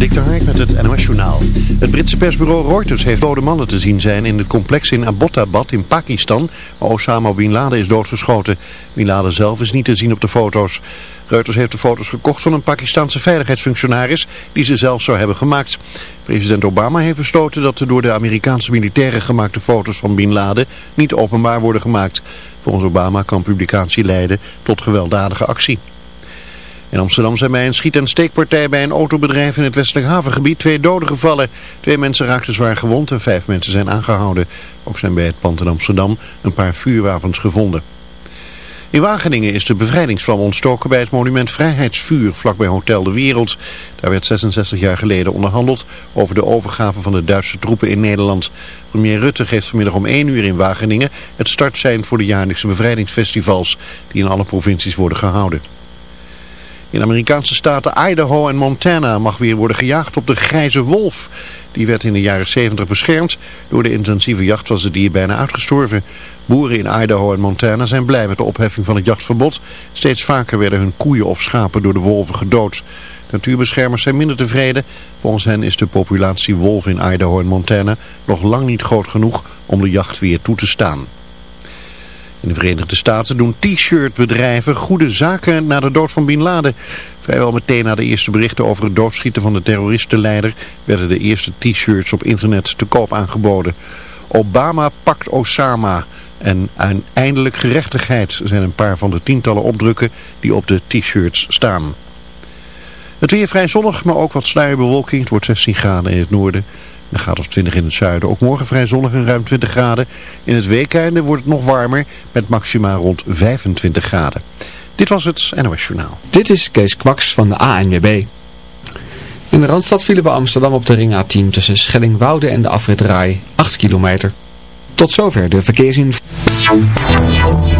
Dik Hark met het NOS Journaal. Het Britse persbureau Reuters heeft dode mannen te zien zijn in het complex in Abbottabad in Pakistan, waar Osama Bin Laden is doodgeschoten. Bin Laden zelf is niet te zien op de foto's. Reuters heeft de foto's gekocht van een Pakistanse veiligheidsfunctionaris die ze zelf zou hebben gemaakt. President Obama heeft besloten dat de door de Amerikaanse militairen gemaakte foto's van Bin Laden niet openbaar worden gemaakt. Volgens Obama kan publicatie leiden tot gewelddadige actie. In Amsterdam zijn bij een schiet- en steekpartij bij een autobedrijf in het westelijk havengebied twee doden gevallen. Twee mensen raakten zwaar gewond en vijf mensen zijn aangehouden. Ook zijn bij het pand in Amsterdam een paar vuurwapens gevonden. In Wageningen is de bevrijdingsvlam ontstoken bij het monument Vrijheidsvuur vlakbij Hotel de Wereld. Daar werd 66 jaar geleden onderhandeld over de overgave van de Duitse troepen in Nederland. Premier Rutte geeft vanmiddag om 1 uur in Wageningen het startsein voor de jaarlijkse bevrijdingsfestivals die in alle provincies worden gehouden. In Amerikaanse staten Idaho en Montana mag weer worden gejaagd op de grijze wolf. Die werd in de jaren 70 beschermd. Door de intensieve jacht was het dier bijna uitgestorven. Boeren in Idaho en Montana zijn blij met de opheffing van het jachtverbod. Steeds vaker werden hun koeien of schapen door de wolven gedood. Natuurbeschermers zijn minder tevreden. Volgens hen is de populatie wolf in Idaho en Montana nog lang niet groot genoeg om de jacht weer toe te staan. In de Verenigde Staten doen t-shirtbedrijven goede zaken na de dood van Bin Laden. Vrijwel meteen na de eerste berichten over het doodschieten van de terroristenleider werden de eerste t-shirts op internet te koop aangeboden. Obama pakt Osama en eindelijk gerechtigheid zijn een paar van de tientallen opdrukken die op de t-shirts staan. Het weer vrij zonnig, maar ook wat sluierbewolking. Het wordt 16 graden in het noorden. Dan gaat het 20 in het zuiden. Ook morgen vrij zonnig en ruim 20 graden. In het weekende wordt het nog warmer met maxima rond 25 graden. Dit was het NOS Journaal. Dit is Kees Kwaks van de ANWB. In de Randstad vielen bij Amsterdam op de ring A10 tussen Schellingwoude en de afrit Rai 8 kilometer. Tot zover de verkeersinformatie.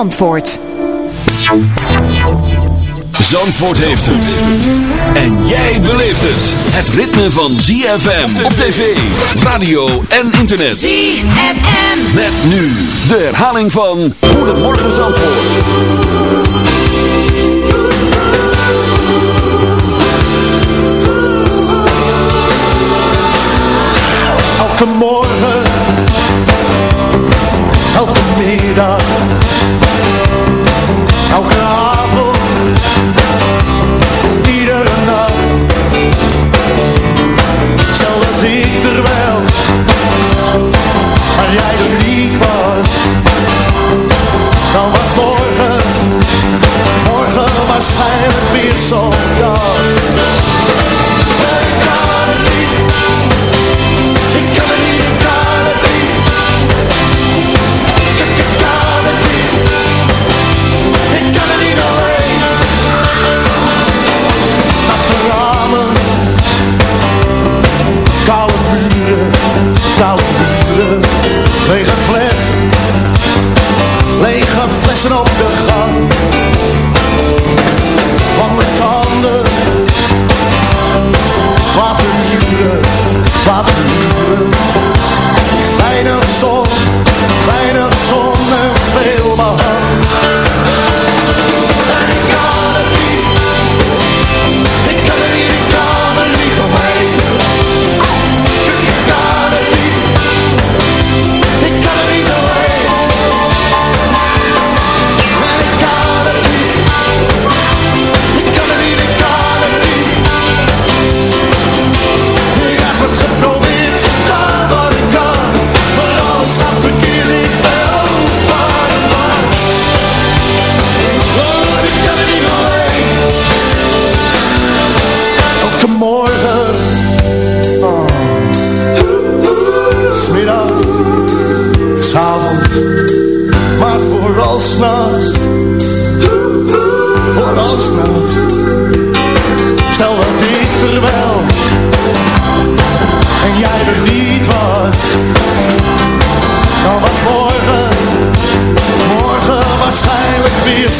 Zandvoort. Zandvoort heeft het. En jij beleeft het. Het ritme van ZFM op tv, radio en internet. ZFM. Met nu de herhaling van Goedemorgen Zandvoort. Elke morgen, elke middag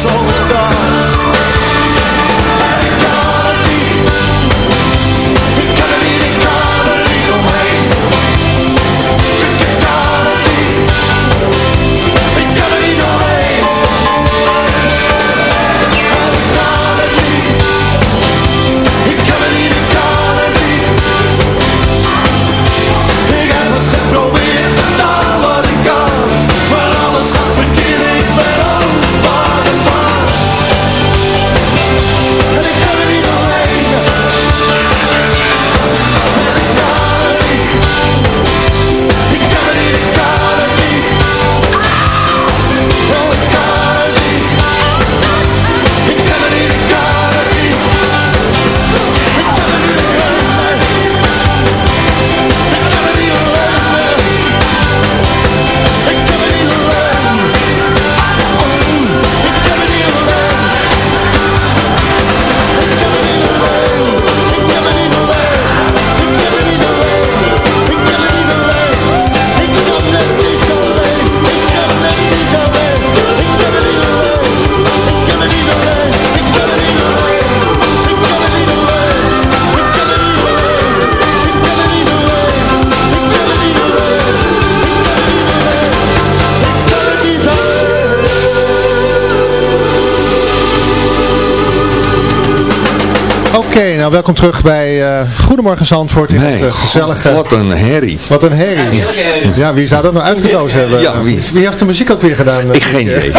soldaat. que nou welkom terug bij eh, Goedemorgen Zandvoort in het eh, gezellige... Wat een herrie. Wat een herrie. Ja, wie zou dat nou uitgekozen hebben? Ja, wie? heeft de muziek ook weer gedaan? Ik geen idee.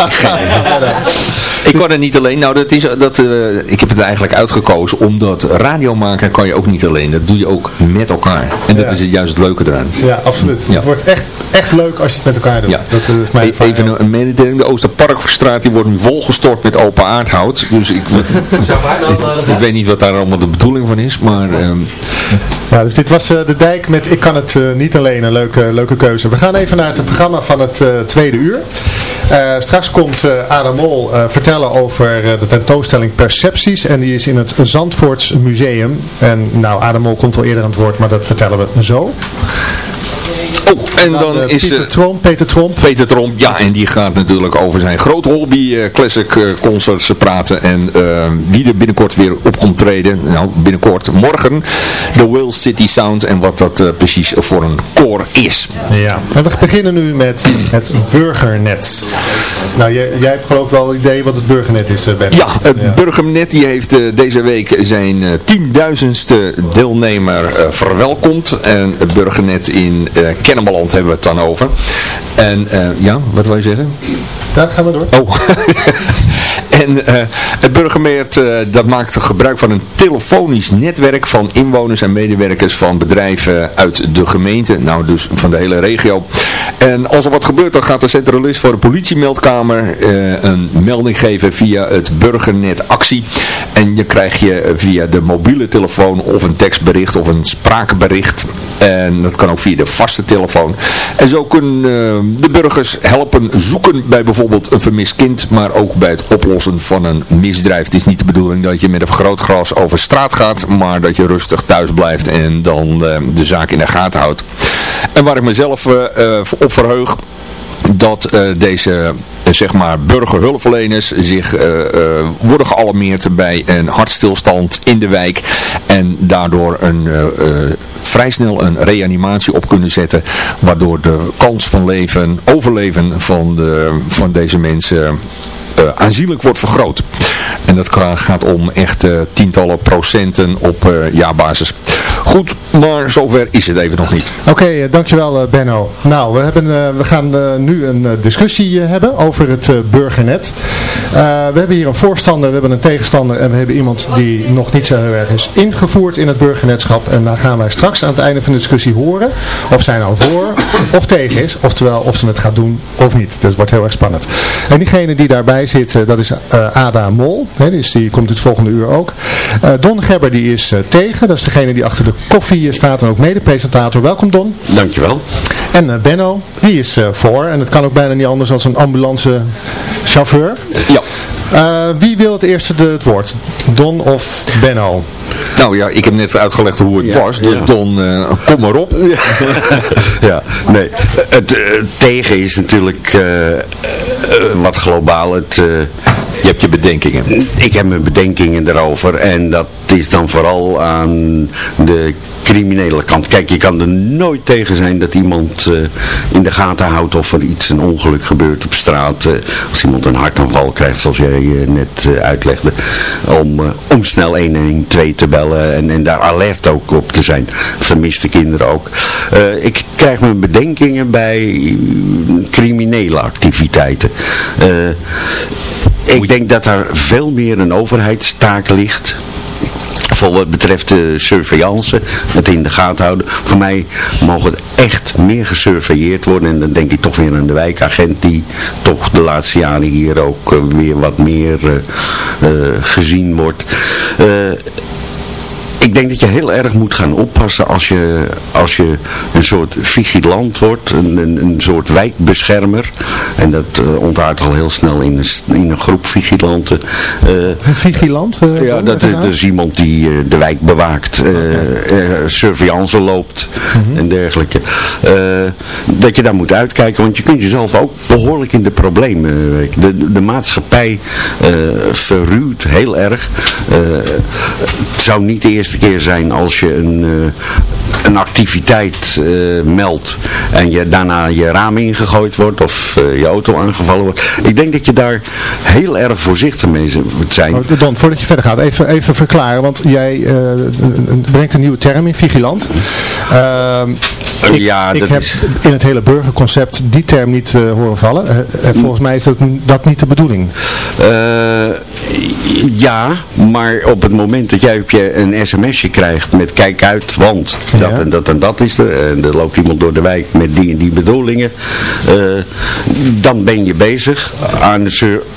Ik kon het niet alleen. Nou, dat is, dat, eh, ik heb het eigenlijk uitgekozen omdat radio maken kan je ook niet alleen. Dat doe je ook met elkaar. En dat Ja. is het juist het leuke eraan. Ja, absoluut. Ja. Het wordt echt, echt leuk als je het met elkaar doet. Ja. Dat is mijn E- Even een, een mededeling. De Oosterparkstraat die wordt nu volgestort met open aardhout. Dus ik, ik, ik weet niet wat daar allemaal de bedoeling van is. Maar ehm, Ja, dus dit was eh, de dijk met Ik kan het eh, niet alleen. Een leuke, leuke keuze. We gaan even naar het programma van het eh, tweede uur. Straks komt eh Adam Mol vertellen over de tentoonstelling Percepties. En die is in het Zandvoorts Museum. En nou, Adam Mol komt wel eerder aan het woord, maar dat vertellen we zo. Oh, en dan eh, is Pieter er Tromp, Peter Tromp. Peter Tromp. Ja, en die gaat natuurlijk over zijn grote hobby eh, classic eh, concerts praten. En wie er binnenkort weer op komt treden. Nou, binnenkort morgen. De Will City Sound. En wat dat precies voor een koor is. Ja, en we beginnen nu met het burgernet. Nou, jij, jij hebt geloof ik wel een idee wat het burgernet is, Ben. Ja, het Burgernet die heeft deze week zijn tienduizendste deelnemer verwelkomd. En het Burgernet in eh Kennemerland hebben we het dan over. En eh, ja, wat wil je zeggen? Daar gaan we door. Oh. en eh, het burgermeert eh, dat maakt gebruik van een telefonisch netwerk van inwoners en medewerkers van bedrijven uit de gemeente. Nou, dus van de hele regio. En als er wat gebeurt, dan gaat de centralist voor de politiemeldkamer eh, een melding geven via het burgernet actie. En je krijg je via de mobiele telefoon of een tekstbericht of een spraakbericht. En dat kan ook via de vaste telefoon. En zo kunnen eh, de burgers helpen zoeken bij bijvoorbeeld een vermist kind, maar ook bij het oplossen van een misdrijf. Het is niet de bedoeling dat je met een vergrootglas over straat gaat, maar dat je rustig thuis blijft en dan eh, de zaak in de gaten houdt. En waar ik mezelf op verheug, dat eh, deze eh, zeg maar burgerhulpverleners zich eh, worden gealarmeerd bij een hartstilstand in de wijk en daardoor een, vrij snel een reanimatie op kunnen zetten waardoor de kans van leven, overleven van, de, van deze mensen aanzienlijk wordt vergroot. En dat gaat om echt tientallen procenten op jaarbasis. Goed, maar zover is het even nog niet. Oké, eh, dankjewel eh, Benno. Nou, we, hebben, eh, we gaan nu een discussie hebben over het burgernet. We hebben hier een voorstander, we hebben een tegenstander en we hebben iemand die nog niet zo heel erg is ingevoerd in het burgernetschap. En daar gaan wij straks aan het einde van de discussie horen of zij nou voor of tegen is. Oftewel of ze het gaat doen of niet. Het wordt heel erg spannend. En diegene die daarbij zit, dat is Ada Mol. Die komt het volgende uur ook. Don Gebber die is tegen. Dat is degene die achter de koffie staat en ook mede-presentator. Welkom Don. Dankjewel. En uh, Benno, die is uh, voor. En het kan ook bijna niet anders als een ambulancechauffeur. Ja. Uh, wie wil het eerste de, het woord? Don of Benno? Nou ja, ik heb net uitgelegd hoe het Ja, was, dus ja. Don, eh, kom maar op. ja, nee. Het eh, tegen is natuurlijk eh, eh, wat globaal. Het, eh, Je hebt je bedenkingen. ik heb mijn bedenkingen erover en dat is dan vooral aan de criminele kant. Kijk, je kan er nooit tegen zijn dat iemand eh, in de gaten houdt of er iets, een ongeluk gebeurt op straat. eh, als iemand een hartaanval krijgt, zoals jij eh, net uitlegde. Om, om snel 112 te bellen en, en daar alert ook op te zijn. Vermiste kinderen ook. Ik krijg mijn bedenkingen bij criminele activiteiten. Ik denk dat er veel meer een overheidstaak ligt voor wat betreft de surveillance, het in de gaten houden. Voor mij mogen het echt meer gesurveilleerd worden. En dan denk ik toch weer aan de wijkagent die toch de laatste jaren hier ook eh, weer wat meer eh, eh, gezien wordt. Eh, ik denk dat je heel erg moet gaan oppassen als je, als je een soort vigilant wordt, een, een, een soort wijkbeschermer. En dat ontaart al heel snel in een, in een groep vigilanten. Een vigilant? eh, ja, dat is iemand die de wijk bewaakt, surveillance loopt en dergelijke. Dat je daar moet uitkijken, want je kunt jezelf ook behoorlijk in de problemen werken. De, de maatschappij verruwt heel erg. Het zou niet de eerste keer zijn als je een, eh, een activiteit eh, meldt en je daarna je raam ingegooid wordt of eh, je auto aangevallen wordt. Ik denk dat je daar heel erg voorzichtig mee moet zijn. Oh, Don, voordat je verder gaat, even, even verklaren, want jij brengt een nieuwe term in, vigilant. Ehm, ik, Ja, ik dat heb is- in het hele burgerconcept die term niet eh, horen vallen. Eh, volgens mij is dat, dat niet de bedoeling. Ja, maar op het moment dat jij op je een sms'je krijgt met kijk uit, want dat Ja. en dat en dat is er. En er loopt iemand door de wijk met die en die bedoelingen. dan ben je bezig aan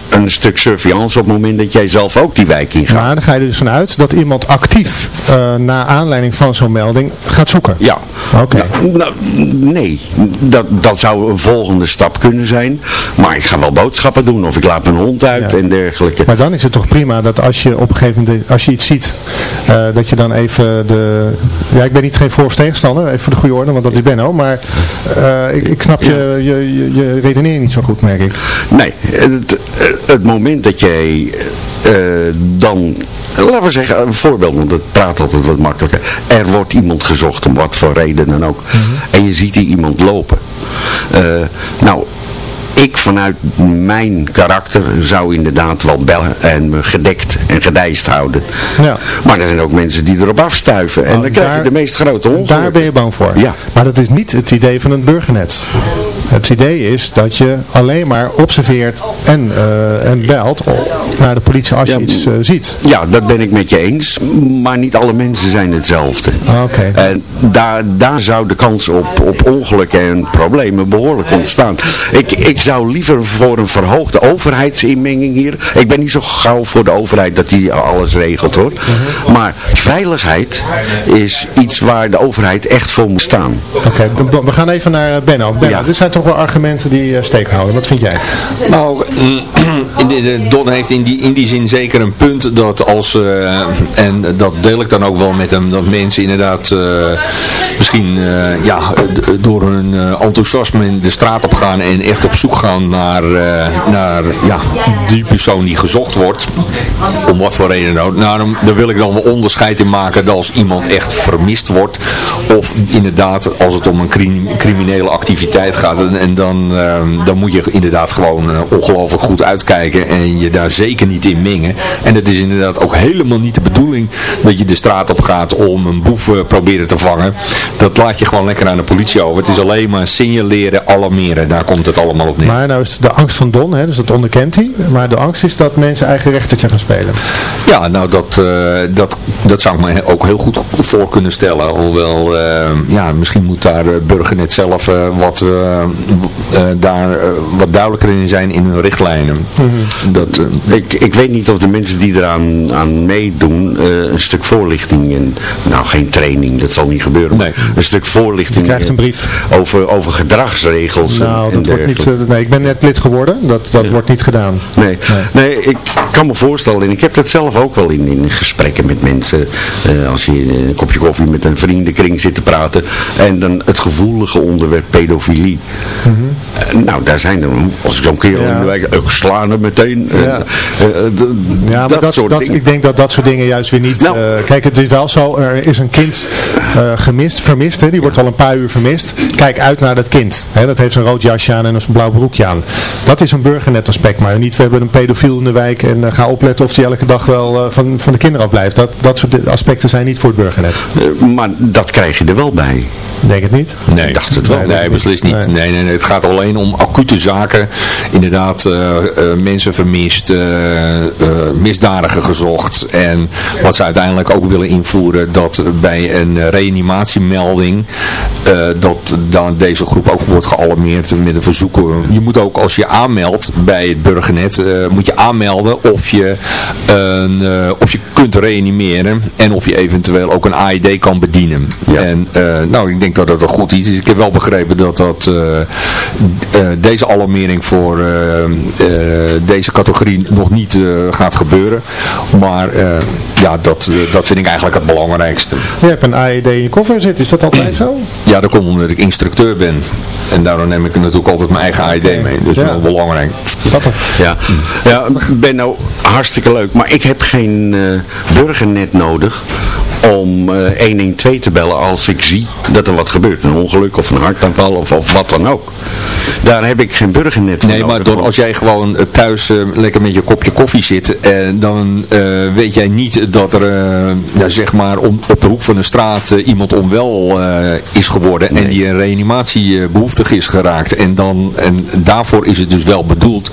een, stuk surveillance op het moment dat jij zelf ook die wijk ingaat. Maar dan ga je er dus vanuit dat iemand actief, uh, naar aanleiding van zo'n melding, gaat zoeken. Ja. Oké. Nou, nou, nee, dat, dat zou een volgende stap kunnen zijn. Maar ik ga wel boodschappen doen of ik laat mijn hond uit Ja. en dergelijke. Maar dan is het toch prima dat als je op een gegeven moment, als je iets ziet, eh, dat je dan even de... Ja, ik ben niet geen voor- of tegenstander, even voor de goede orde, want dat is Benno. Maar eh, ik, ik snap je, je, je, je redenering niet zo goed, merk ik. Nee, het, het moment dat jij eh, dan, laten we zeggen, een voorbeeld, want het praat altijd wat makkelijker. Er wordt iemand gezocht, om wat voor reden dan ook. En je ziet die iemand lopen. Eh, nou, ik vanuit mijn karakter zou inderdaad wel bellen en me gedekt en gedijst houden. Ja. Maar er zijn ook mensen die erop afstuiven. En Oh, dan krijg daar- je de meest grote ongelukken. Daar ben je bang voor. Ja. Maar dat is niet het idee van een burgernet. Het idee is dat je alleen maar observeert en, eh, en belt naar de politie als je Ja, iets eh, ziet. Ja, dat ben ik met je eens. Maar niet alle mensen zijn hetzelfde. Oké. En daar, daar zou de kans op, op ongelukken en problemen behoorlijk ontstaan. Ik, ik zou liever voor een verhoogde overheidsinmenging hier. Ik ben niet zo gauw voor de overheid dat die alles regelt hoor. Maar veiligheid is iets waar de overheid echt voor moet staan. Oké, we gaan even naar eh, Benno. Benno, Ja. dit zijn toch argumenten die eh, steek houden. Wat vind jij? Nou, de- Don heeft in die, in die zin zeker een punt dat als, eh, en dat deel ik dan ook wel met hem, dat mensen inderdaad eh, misschien ja, door hun enthousiasme in de straat op gaan en echt op zoek gaan naar, naar ja, die persoon die gezocht wordt, om wat voor reden ook. Nou, daar wil ik dan wel onderscheid in maken dat als iemand echt vermist wordt, of inderdaad als het om een crim- criminele activiteit gaat, en, en dan, eh, dan moet je inderdaad gewoon eh, ongelooflijk goed uitkijken en je daar zeker niet in mengen. En het is inderdaad ook helemaal niet de bedoeling dat je de straat op gaat om een boef eh, proberen te vangen. Dat laat je gewoon lekker aan de politie over. Het is alleen maar signaleren, alarmeren. Daar komt het allemaal op neer. Maar nou is de angst van Don, hè, dus dat onderkent hij. Maar de angst is dat mensen eigen rechtertje gaan spelen. Ja, nou dat, eh, dat, dat zou ik me ook heel goed voor kunnen stellen. Hoewel, ja, misschien moet daar Burgernet zelf eh, wat, eh, daar eh, wat duidelijker in zijn in hun richtlijnen. Dat, eh, Ik, ik weet niet of de mensen die eraan aan meedoen eh, een stuk voorlichting en nou geen training, dat zal niet gebeuren, maar Nee. een stuk voorlichting Je krijgt een brief. over, over gedragsregels en- Nou, en dat wordt niet, nee, ik ben net lid geworden. Dat, dat wordt niet gedaan. Nee, nee, ik kan me voorstellen, en ik heb dat zelf ook wel in, in gesprekken met mensen, eh, als je een kopje koffie met een vriendenkring zit te praten, en dan het gevoelige onderwerp pedofilie. Eh, nou, daar zijn er, als ik zo'n kerel. Ja. in de wijk, ik sla hem meteen. Eh, Ja. eh, eh, Ja, maar dat, dat, soort dat, dingen. ik denk dat dat soort dingen juist weer niet... Nou. eh, kijk, het is wel zo, er is een kind eh, gemist, vermist, hè, die wordt al een paar uur vermist. Kijk uit naar dat kind. Hè, dat heeft een rood jasje aan en een blauw broekje aan. Dat is een burgernet aspect, maar niet we hebben een pedofiel in de wijk en eh, ga opletten of die elke dag wel eh, van, van de kinderen afblijft. Dat, dat soort aspecten zijn niet voor het burgernet. Eh, maar dat krijg je er wel bij. Ik denk het niet. Nee, Ik dacht het wel. Nee, nee, beslist niet. Nee. Nee. Nee, het gaat alleen om acute zaken. Inderdaad, eh, eh, mensen vermist, eh, misdadigen gezocht. En wat ze uiteindelijk ook willen invoeren, dat bij een reanimatiemelding, dat dan deze groep ook wordt gealarmeerd met een verzoeken. Je moet ook, als je aanmeldt bij het burgernet, moet je aanmelden of je, of je kunt reanimeren en of je eventueel ook een AED kan bedienen. Ja. En nou, ik denk dat dat een goed iets is. Ik heb wel begrepen dat, dat deze alarmering voor eh, eh, deze categorie nog niet eh, gaat gebeuren. Maar eh, ja, dat, eh, dat vind ik eigenlijk het belangrijkste. Je hebt een AED in je koffer zitten, is dat altijd zo? Ja, dat komt omdat ik instructeur ben. En daarom neem ik natuurlijk altijd mijn eigen AED mee. Dus Ja. wel belangrijk. Grappig. Ja, ja Benno, hartstikke leuk. Maar ik heb geen eh, burgernet nodig om eh 112 te bellen als ik zie dat er wat gebeurt. Een ongeluk of een hartaanval of, of wat dan ook. Daar heb ik geen burgernet voor Nee, maar door, als jij gewoon eh, thuis eh, lekker met je kopje koffie zit, eh, dan eh, weet jij niet dat er eh, ja, zeg maar om, op de hoek van de straat eh, iemand onwel eh, is geworden en die een reanimatie eh, behoeftig is geraakt. En, dan, en daarvoor is het dus wel bedoeld.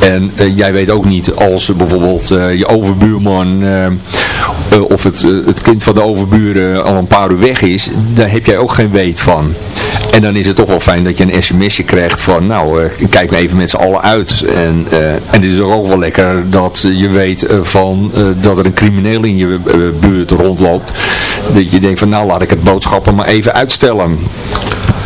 En eh, jij weet ook niet als bijvoorbeeld eh, je overbuurman eh, eh, of het, eh, het kind van de overburen al een paar uur weg is, daar heb jij ook geen weet van. En dan is het toch wel fijn dat je een sms'je krijgt van, nou, eh, kijk me even met z'n allen uit. En, eh, en het is ook wel lekker dat je weet eh, van, eh, dat er een crimineel in je buurt rondloopt. Dat je denkt van, nou, laat ik het boodschappen maar even uitstellen.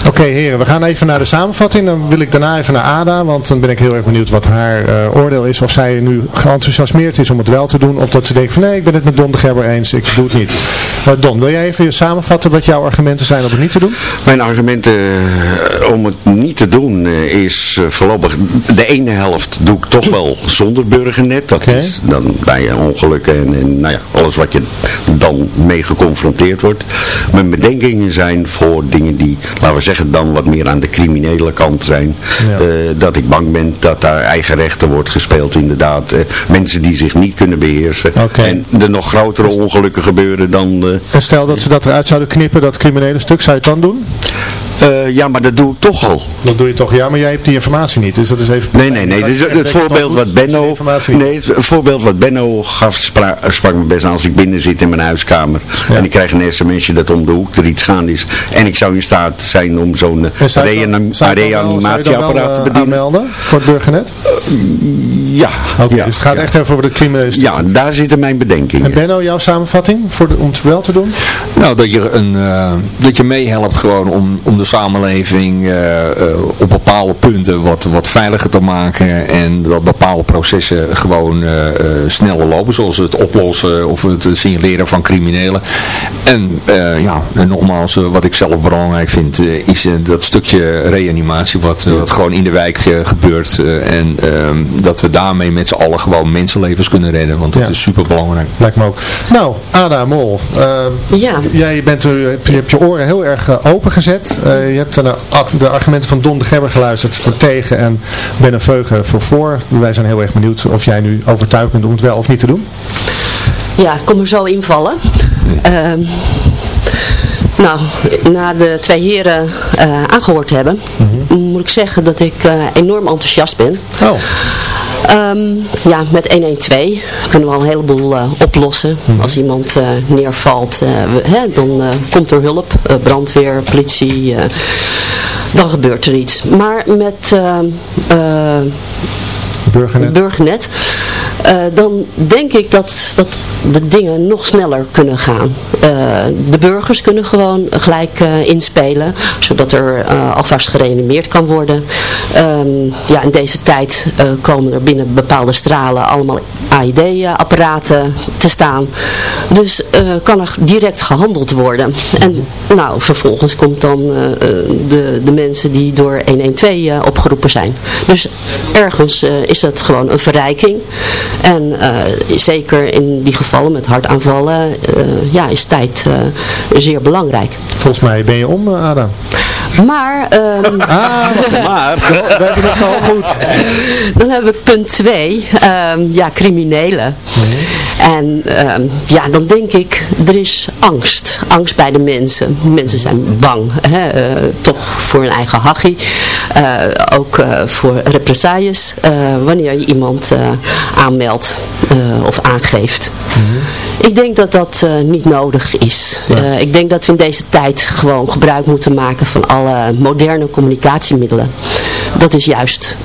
Oké heren, we gaan even naar de samenvatting. Dan wil ik daarna even naar Ada, want dan ben ik heel erg benieuwd wat haar eh, oordeel is. Of zij nu geenthousiasmeerd is om het wel te doen, of dat ze denkt van nee, ik ben het met Don de Gerber eens, ik doe het niet. Don, wil jij even samenvatten wat jouw argumenten zijn om het niet te doen? Mijn argumenten om het niet te doen eh, is eh, voorlopig, de ene helft doe ik toch wel zonder burgernet. Dat is dan bij ongelukken en, en nou ja, alles wat je dan mee geconfronteerd wordt. Mijn bedenkingen zijn voor dingen die, laten we zeggen, dan wat meer aan de criminele kant zijn. Ja. Eh, dat ik bang ben dat daar eigen rechten wordt gespeeld inderdaad. Eh, mensen die zich niet kunnen beheersen. En er nog grotere ongelukken gebeuren dan... eh, En stel dat ze dat eruit zouden knippen, dat criminele stuk, zou je het dan doen? Eh, ja, maar dat doe ik toch al. Dat doe je toch, ja, maar jij hebt die informatie niet, dus dat is even... Nee, nee, nee. Dus het voorbeeld wat Benno, nee, het voorbeeld wat Benno gaf spra- sprak me best aan als ik binnen zit in mijn huiskamer. En ik krijg een sms'je dat om de hoek er iets gaande is. En ik zou in staat zijn om zo'n eh, reanimatieapparaat te eh, bedienen. aanmelden voor het burgernet? Ja. Oké, ja, dus het gaat ja. echt even over het criminele stuk. Ja, daar zitten mijn bedenkingen. En Benno, jouw samenvatting voor de, om het wel te doen? Nou, dat je, een, eh, dat je meehelpt gewoon om, om de samenleving eh, eh, op bepaalde punten wat, wat veiliger te maken. En dat bepaalde processen gewoon eh, eh, sneller lopen. Zoals het oplossen of het signaleren van criminelen. En eh, ja, en nogmaals, wat ik zelf belangrijk vind, eh, is dat stukje reanimatie wat, wat gewoon in de wijk gebeurt. eh, en ehm, dat we daarmee met z'n allen gewoon mensenlevens kunnen redden. Want dat Ja. is super belangrijk. Lijkt me ook. Nou, Ada Mol. Ja. Jij bent je hebt je oren heel erg eh, opengezet. Eh, je hebt naar de argumenten van Don de Gerber geluisterd voor tegen en Benno Veugen voor voor. Wij zijn heel erg benieuwd of jij nu overtuigd bent om het wel of niet te doen. Ja, ik kom er zo invallen. Ehm, nou, na de twee heren eh, aangehoord te hebben, moet ik zeggen dat ik eh, enorm enthousiast ben. Oh, Ehm, ja, met 112 kunnen we al een heleboel eh, oplossen. Als iemand eh, neervalt, eh, we- hè, dan komt er hulp. brandweer, politie. dan gebeurt er iets. Maar met uh, Burgernet, Burgernet dan denk ik dat, dat de dingen nog sneller kunnen gaan. de burgers kunnen gewoon gelijk inspelen, zodat er alvast gereanimeerd kan worden. Um, ja, in deze tijd komen er binnen bepaalde stralen allemaal AID-apparaten te staan. Dus kan er direct gehandeld worden. En nou, vervolgens komt dan de, de mensen die door 112 opgeroepen zijn. Dus ergens is het gewoon een verrijking. En zeker in die met hartaanvallen ja, is tijd zeer belangrijk. Volgens mij ben je om, Ada. Maar, um, ah, maar, we hebben het al goed. Dan hebben we punt 2, um, ja, criminelen. En um, ja, dan denk ik, er is angst. Angst bij de mensen. Mensen zijn bang. Hè? Uh, toch voor hun eigen hachie. Uh, ook uh, voor represailles. wanneer je iemand aanmeldt of aangeeft. -hmm. Ik denk dat dat niet nodig is. Ja. ik denk dat we in deze tijd gewoon gebruik moeten maken van alle moderne communicatiemiddelen. Dat is juist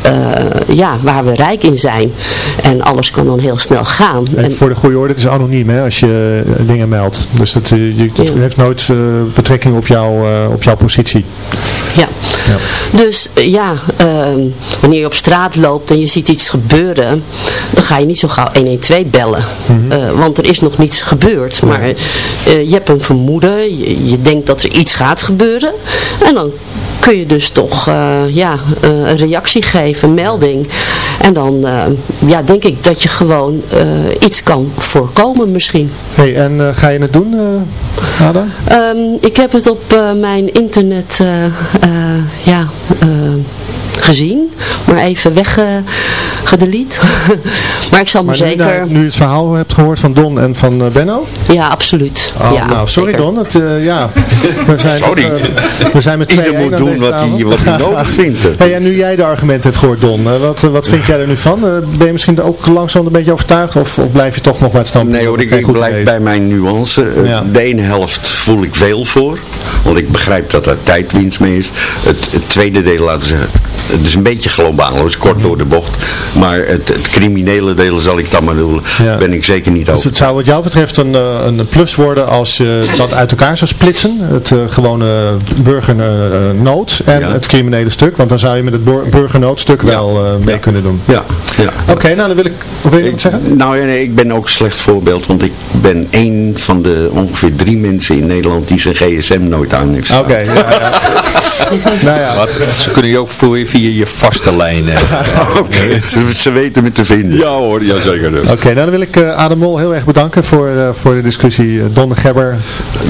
ja, waar we rijk in zijn. En alles kan dan heel snel gaan. En, en voor de goede orde, het is anoniem hè, als je dingen meldt. Dus dat, je, ja. heeft nooit betrekking op, jou, op jouw positie. Ja. Ja. Dus ja, uh, wanneer je op straat loopt en je ziet iets gebeuren, dan ga je niet zo gauw 112 bellen. Mm -hmm. want er is nog niets gebeurd. Maar je hebt een vermoeden, je, je denkt dat er iets gaat gebeuren. En dan kun je dus toch uh, ja, uh, een reactie geven, een melding. En dan uh, ja, denk ik dat je gewoon iets kan voorkomen misschien. Hey, en ga je het doen, Ada? Um, ik heb het op mijn internet ja, gezien, maar even weggedelete. maar ik zal me maar zeker... Nu, nu, het verhaal hebt gehoord van Don en van uh, Benno? Ja, absoluut. Oh, ja, nou, sorry zeker. Don. Het, uh, ja. we zijn sorry. Uh, we zijn met twee Ieder moet doen wat hij, wat hij nodig vindt. Hey, en nu jij de argumenten hebt gehoord Don, wat, wat vind jij er nu van? ben je misschien ook langzaam een beetje overtuigd of, of blijf je toch nog bij het standpunt? Nee hoor, ik, ik blijf bij mijn nuance. Ja. De ene helft voel ik veel voor, want ik begrijp dat er tijdwinst mee is. Het, het tweede deel, laten we zeggen, het is een beetje globaal, het is kort door de bocht. Maar het, het criminele deel, zal ik dan maar doen, ja. ben ik zeker niet over. Dus het zou wat jou betreft een, een plus worden als je dat uit elkaar zou splitsen. Het uh, gewone burgernood en ja. het criminele stuk. Want dan zou je met het burgernoodstuk ja. wel uh, mee kunnen doen. Ja. ja. Oké, okay, nou dan wil ik, wil je ik, wat zeggen? Nou nee, ik ben ook een slecht voorbeeld. Want ik ben één van de ongeveer drie mensen in Nederland die zijn gsm nooit aan heeft Oké, okay, ja, nou ja. Wat, ze kunnen je ook voor, via je vaste lijn. Oké, okay. ze weten me te vinden. Ja hoor, ja zeker. Oké, okay, nou dan wil ik uh, Adam Mol heel erg bedanken voor, uh, voor de discussie. Uh, Don Gebber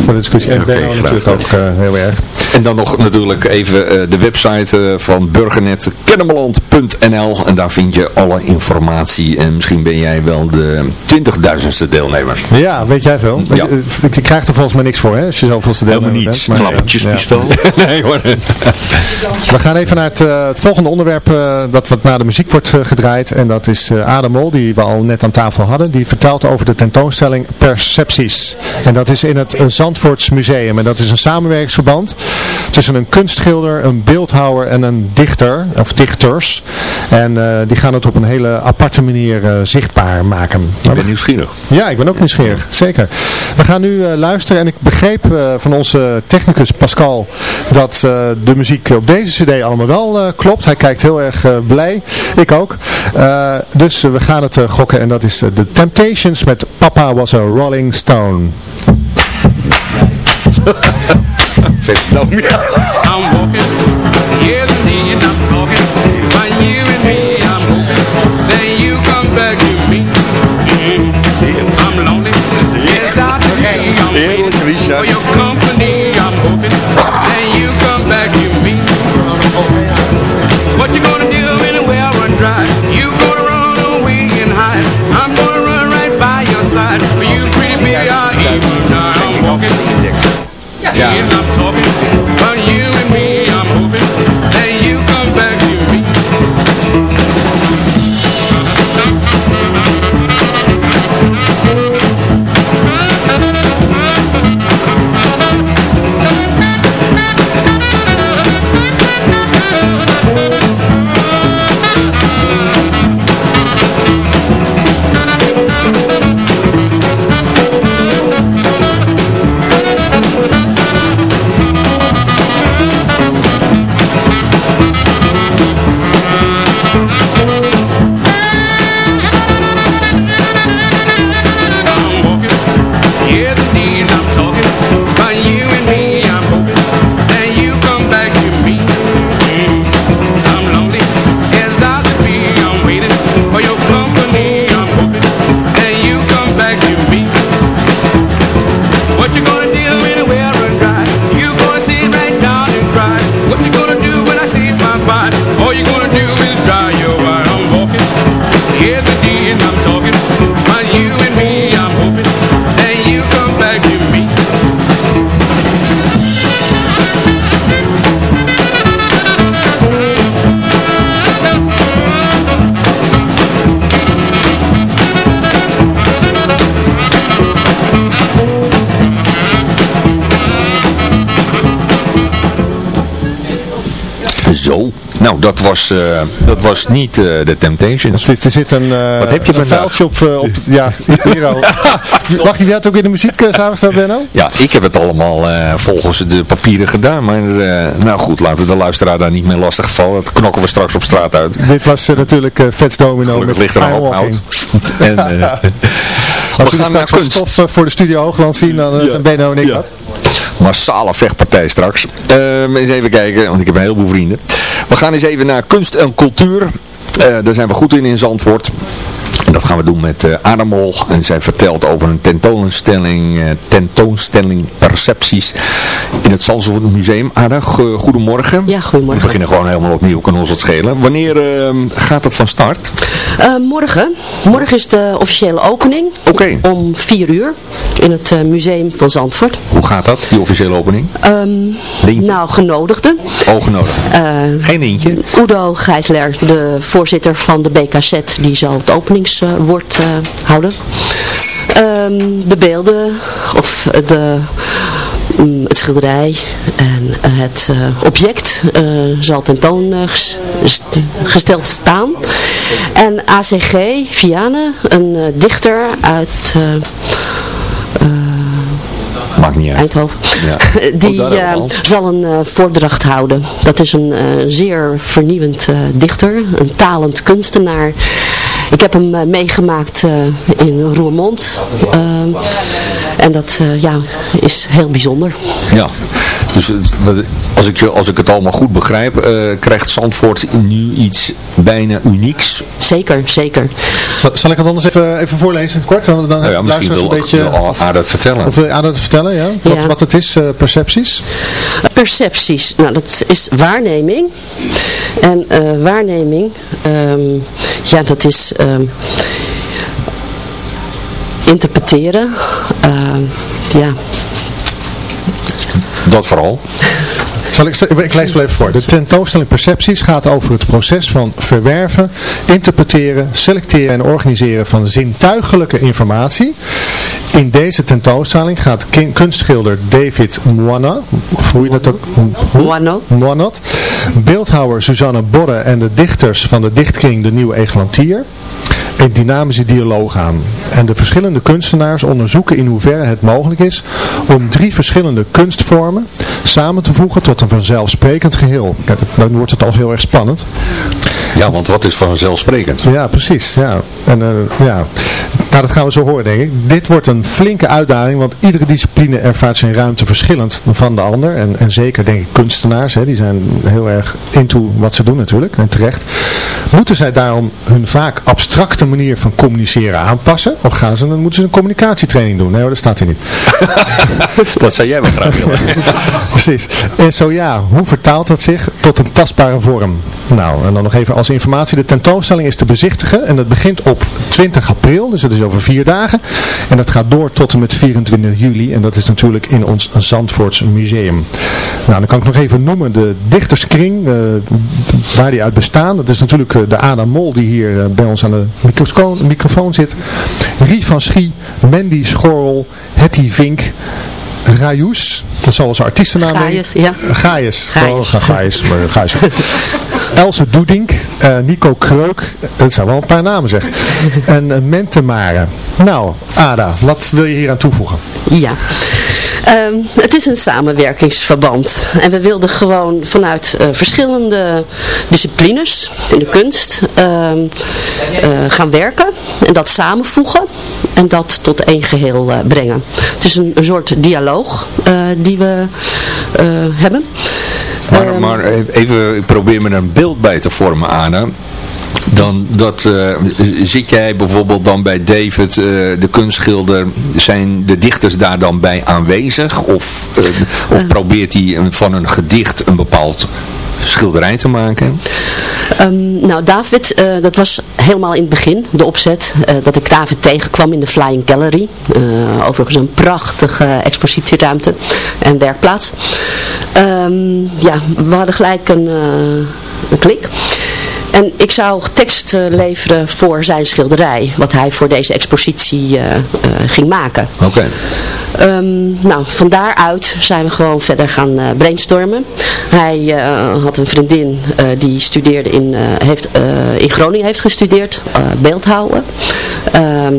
voor de discussie. En okay, natuurlijk ook heel erg. En dan nog natuurlijk even uh, de website uh, van Burgernet, kennemerland.nl. En daar vind je alle informatie. En misschien ben jij wel de 20.000ste deelnemer. Ja, weet jij veel. Ja. Je, je krijgt er volgens mij niks voor, hè? Als je zoveelste deelnemer Helemaal niets. bent. Klappertjespistool. Ja. nee hoor. We gaan even naar het, uh, het volgende onderwerp dat wat na de muziek wordt gedraaid. En dat is Adam Mol, die we al net aan tafel hadden. Die vertelt over de tentoonstelling Percepties. En dat is in het Zandvoorts Museum. En dat is een samenwerkingsverband tussen een kunstschilder, een beeldhouwer en een dichter, of dichters. En uh, die gaan het op een hele aparte manier uh, zichtbaar maken. Ik ben nieuwsgierig. Ja, ik ben ook nieuwsgierig, zeker. We gaan nu uh, luisteren en ik begreep van onze technicus Pascal dat de muziek op deze cd allemaal wel klopt. Hij kijkt heel erg blij, ik ook. dus we gaan het gokken en dat is The Temptations met Papa Was a Rolling Stone. Vet nou I'm walking, yeah I'm talking, Zo. Nou, dat was, eh, dat was niet eh, de Temptations. Er, er zit een, eh, Wat heb je een vuiltje op, op ja, Hero. Wacht, wie had ook in de muziek uh, samengesteld, Benno? Ja, ik heb het allemaal eh, volgens de papieren gedaan. Maar eh, nou goed, laten we de luisteraar daar niet meer lastig vallen. Dat knokken we straks op straat uit. Dit was natuurlijk uh, Vets Domino Gelukkig met ligt er een hoop hout. en, eh, Als we gaan naar kunst. stof voor de studio Hoogland zien, dan zijn Benno en ik Ja. dat. Massale vechtpartij straks. Ehm, eens even kijken, want ik heb een heleboel vrienden. We gaan eens even naar kunst en cultuur. Eh, daar zijn we goed in in Zandvoort. Dat gaan we doen met eh Adamol. En zij vertelt over een tentoonstelling, eh, tentoonstelling percepties in het Zandvoort Museum. Ada, go- goedemorgen. Ja, goedemorgen. We beginnen gewoon helemaal opnieuw, kan ons wat schelen. Wanneer ehm, gaat het van start? Eh, morgen. Morgen is de officiële opening. Oké. Om 4 uur. In het museum van Zandvoort. Hoe gaat dat, die officiële opening? Ehm, nou, genodigden. Eh, Geen eentje. Udo Gijsler, de voorzitter van de BKZ, die zal het openingswoord eh, houden. Ehm, de beelden, of de, mm, het schilderij en eh, het eh, object eh, zal tentoongesteld staan. En ACG, Viane, een eh, dichter uit... eh, Maakt niet uit. Eindhoven. Ja. Die eh, zal een eh, voordracht houden. Dat is een eh, zeer vernieuwend eh, dichter, een talend kunstenaar. Ik heb hem eh, meegemaakt eh, in Roermond. Eh, en dat eh, ja, is heel bijzonder. Ja, dus als ik, je- als ik het allemaal goed begrijp, eh, krijgt Zandvoort nu iets bijna unieks. Zeker, zeker. Zal, zal ik het anders even, even voorlezen, kort? Dan, dan Nou ja, luisteren een beetje... Aad dat vertellen. Of wil je aan het vertellen, ja? Wat, Ja. wat het is, eh, percepties? Percepties, nou dat is waarneming. En eh, waarneming, ehm, ja dat is ehm, interpreteren. Ehm, ja, Dat vooral. Zal ik, ik lees wel even voor. De tentoonstelling Percepties gaat over het proces van verwerven, interpreteren, selecteren en organiseren van zintuigelijke informatie. In deze tentoonstelling gaat kunstschilder David Moana, of hoe je dat ook... Moano. Moanot, beeldhouwer Suzanne Borre en de dichters van de dichtkring De Nieuwe Egelantier een dynamische dialoog aan. En de verschillende kunstenaars onderzoeken in hoeverre het mogelijk is om drie verschillende kunstvormen samen te voegen tot een vanzelfsprekend geheel. Kijk, dan wordt het al heel erg spannend. Ja, want wat is vanzelfsprekend? Ja, precies. Ja. En, eh, ja. Nou, dat gaan we zo horen, denk ik. Dit wordt een flinke uitdaging, want iedere discipline ervaart zijn ruimte verschillend van de ander. En, en zeker, denk ik, kunstenaars, hè, die zijn heel erg into wat ze doen natuurlijk, en terecht. Moeten zij daarom hun vaak abstracte manier van communiceren aanpassen? Of gaan ze, dan moeten ze een communicatietraining doen? Nee hoor, dat staat hier niet. Dat zou jij wel graag willen. Precies. En zo ja, hoe vertaalt dat zich tot een tastbare vorm? Nou, en dan nog even als informatie. De tentoonstelling is te bezichtigen en dat begint op 20 april, dus dat is over vier dagen. En dat gaat door tot en met 24 juli en dat is natuurlijk in ons Zandvoorts museum. Nou, dan kan ik nog even noemen de dichterskring, eh, waar die uit bestaan. Dat is natuurlijk eh, de Ada Mol die hier eh, bij ons aan de microsco- microfoon zit. Rie van Schie, Mandy Schorrel, Hetty Vink, Rayus, dat zal onze artiestennaam Gaius, ja. Gaius. Gaius. Ga- Gaius, maar Gaius. Else Doedink, eh, Nico Kreuk, dat zijn wel een paar namen zeg. En uh, Mentemare. Nou, Ada, wat wil je hier aan toevoegen? Ja. Ehm, het is een samenwerkingsverband. En we wilden gewoon vanuit eh, verschillende disciplines in de kunst ehm, eh, gaan werken. En dat samenvoegen. En dat tot één geheel eh, brengen. Het is een, een soort dialoog eh, die we eh, hebben. Maar, Ehm, maar even, ik probeer me een beeld bij te vormen, Anne. dan dat, eh, zit jij bijvoorbeeld dan bij David, de kunstschilder, zijn de dichters daar dan bij aanwezig? Of, of probeert hij een- van een gedicht een bepaald schilderij te maken? Ehm, nou, David, eh, dat was helemaal in het begin, de opzet, eh, dat ik David tegenkwam in de Flying Gallery. Eh, overigens een prachtige expositieruimte en werkplaats. Ehm, ja, we hadden gelijk een, een klik. En ik zou tekst eh, leveren voor zijn schilderij, wat hij voor deze expositie eh, eh, ging maken. Oké. Ehm, nou, van daaruit zijn we gewoon verder gaan brainstormen. Hij had een vriendin die studeerde in, heeft, in Groningen heeft gestudeerd, beeldhouden. Ehm,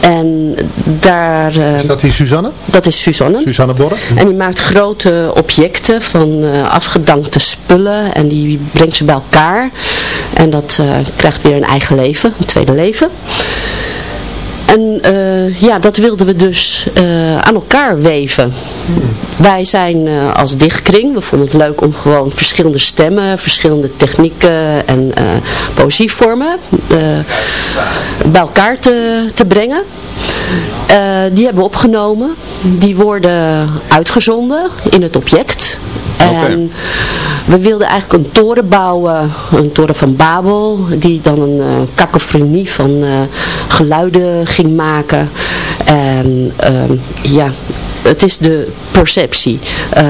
en daar... Is dat die Suzanne? dat is Suzanne. Suzanne Borre? En die maakt grote objecten van afgedankte spullen en die brengt ze bij elkaar. En dat eh, krijgt weer een eigen leven, een tweede leven. En eh, ja, dat wilden we dus eh, aan elkaar weven. Wij zijn als dichtkring, we vonden het leuk om gewoon verschillende stemmen, verschillende technieken en poëzievormen bij elkaar te, te brengen. Die hebben we opgenomen. Die worden uitgezonden in het object. En we wilden eigenlijk een toren bouwen, een toren van Babel, die dan een uh, van uh, geluiden ging maken. En uh, ja, het is de perceptie. Uh,